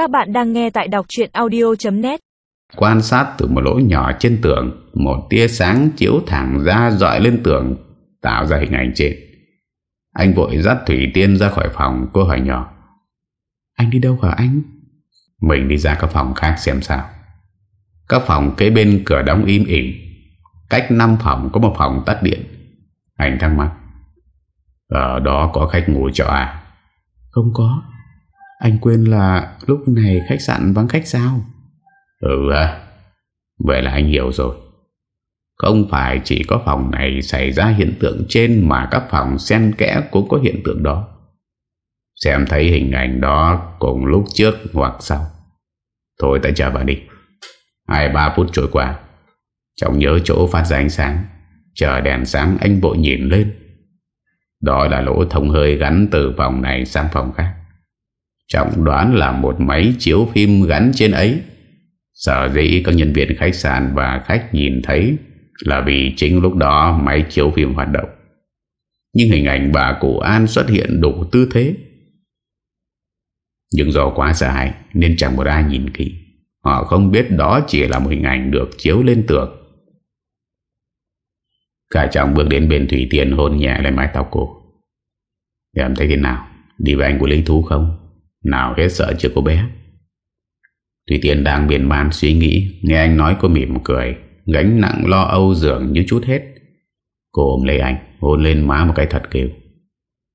Các bạn đang nghe tại đọc chuyện audio.net Quan sát từ một lỗ nhỏ trên tường Một tia sáng chiếu thẳng ra dọi lên tường Tạo ra hình ảnh trên. Anh vội dắt Thủy Tiên ra khỏi phòng Cô hỏi nhỏ Anh đi đâu hả anh? Mình đi ra các phòng khác xem sao. Các phòng kế bên cửa đóng im ỉ Cách 5 phòng có một phòng tắt điện. Anh thắc mắc Ở đó có khách ngủ trọ à? Không có anh quên là lúc này khách sạn vắng khách sao? Ừ à Vậy là anh hiểu rồi. Không phải chỉ có phòng này xảy ra hiện tượng trên Mà các phòng xen kẽ cũng có hiện tượng đó. Xem thấy hình ảnh đó cùng lúc trước hoặc sau. Thôi, ta chờ bà đi. Hai, ba phút trôi qua. Trọng nhớ chỗ phát ra ánh sáng. Chờ đèn sáng, anh vội nhìn lên. Đó là lỗ thông hơi gắn từ phòng này sang phòng khác. Trọng đoán là một máy chiếu phim gắn trên ấy. Sở dĩ các nhân viên khách sạn và khách nhìn thấy Là vì chính lúc đó máy chiếu phim hoạt động. Nhưng hình ảnh bà cụ An xuất hiện đủ tư thế. Nhưng do quá dài Nên chẳng một ai nhìn kỹ. Họ không biết đó chỉ là một hình ảnh được chiếu lên tường. Cả chồng bước đến bên Thủy Tiên hôn nhẹ lên mái tóc cô. Em thấy thế nào? Đi với anh của lý thú không? Nào hết sợ chưa cô bé? Thủy Tiên đang biển man suy nghĩ, Nghe anh nói cô mỉm cười, Gánh nặng lo âu dường như chút hết. Cô ôm lấy anh, Hôn lên má một cái thật kêu.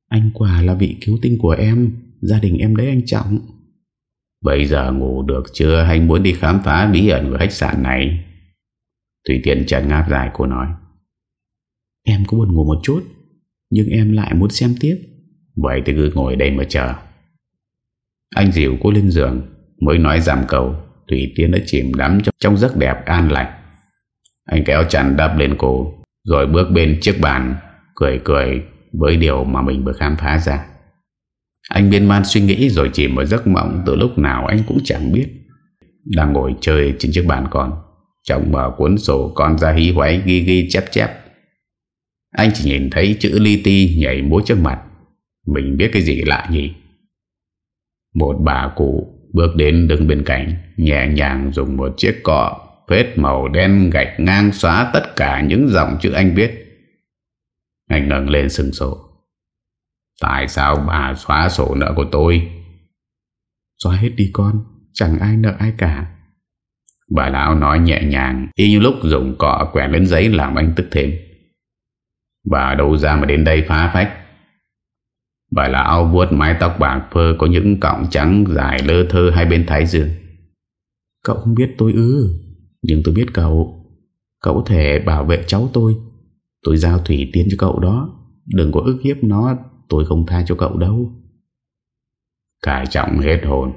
Anh quả là vị cứu tinh của em, Gia đình em đấy anh trọng. Bây giờ ngủ được chưa? Hay muốn đi khám phá bí ẩn của khách sạn này? Thủy Tiên trần ngáp dài, cô nói. Em có buồn ngủ một chút, Nhưng em lại muốn xem tiếp. Vậy thì cứ ngồi đây mà chờ. Anh dịu cô lên giường Mới nói giảm cầu. Thủy Tiên đã chìm đắm trong, giấc đẹp an lành. Anh kéo chăn đắp lên cô Rồi bước bên chiếc bàn Cười cười với điều mà mình vừa khám phá ra. Anh biên man suy nghĩ rồi chìm vào giấc mộng Từ lúc nào anh cũng chẳng biết. Đang ngồi chơi trên chiếc bàn con Chồng mở cuốn sổ con ra hí hoáy ghi ghi chép chép. Anh chỉ nhìn thấy chữ li ti nhảy múa trước mặt. Mình biết cái gì lạ nhỉ? Một bà cụ Bước đến đứng bên cạnh, Nhẹ nhàng dùng một chiếc cọ Phết màu đen gạch ngang xóa Tất cả những dòng chữ anh viết. Anh ngẩng lên sừng sổ Tại sao bà xóa sổ nợ của tôi? Xóa hết đi con, Chẳng ai nợ ai cả. Bà lão nói nhẹ nhàng, Y như lúc dùng cọ quẹt lên giấy Làm anh tức thêm. Bà đâu ra mà đến đây phá phách? Bà lão vuốt mái tóc bạc phơ Có những cọng trắng dài lơ thơ Hai bên thái dương. Cậu không biết tôi ư? Nhưng tôi biết cậu. Cậu có thể bảo vệ cháu tôi. Tôi giao thủy tiên cho cậu đó. Đừng có ức hiếp nó. Tôi không tha cho cậu đâu. Cải trọng hết hồn.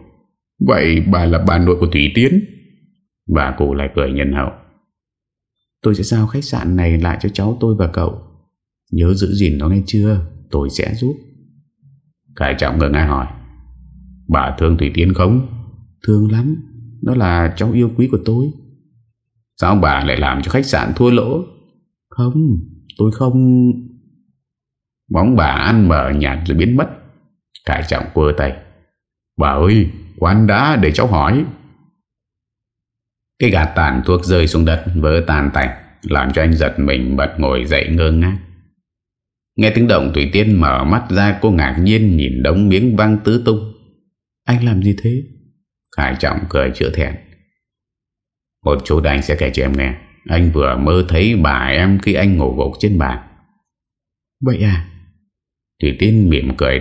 Vậy bà là bà nội của Thủy Tiến Bà cụ lại cười nhân hậu. Tôi sẽ giao khách sạn này lại cho cháu tôi và cậu. Nhớ giữ gìn nó nghe chưa? Tôi sẽ giúp Cải trọng ngừng ai hỏi Bà thương Thủy Tiên không? Thương lắm Đó là cháu yêu quý của tôi. Sao bà lại làm cho khách sạn thua lỗ? Không Tôi không. Bóng bà ăn mở nhạt rồi biến mất. Cải trọng quơ tay Bà ơi Quán đã để cháu hỏi. Cái gạt tàn thuốc rơi xuống đất Vỡ tàn tành Làm cho anh giật mình bật ngồi dậy ngơ ngác Nghe tiếng động Thủy Tiên mở mắt ra Cô ngạc nhiên nhìn đống miếng văng tứ tung. Anh làm gì thế? Khải Trọng cười chữa thẹn. Một chút anh sẽ kể cho em nghe. Anh vừa mơ thấy bà em Khi anh ngủ gục trên bàn. Vậy à? Thủy Tiên mỉm cười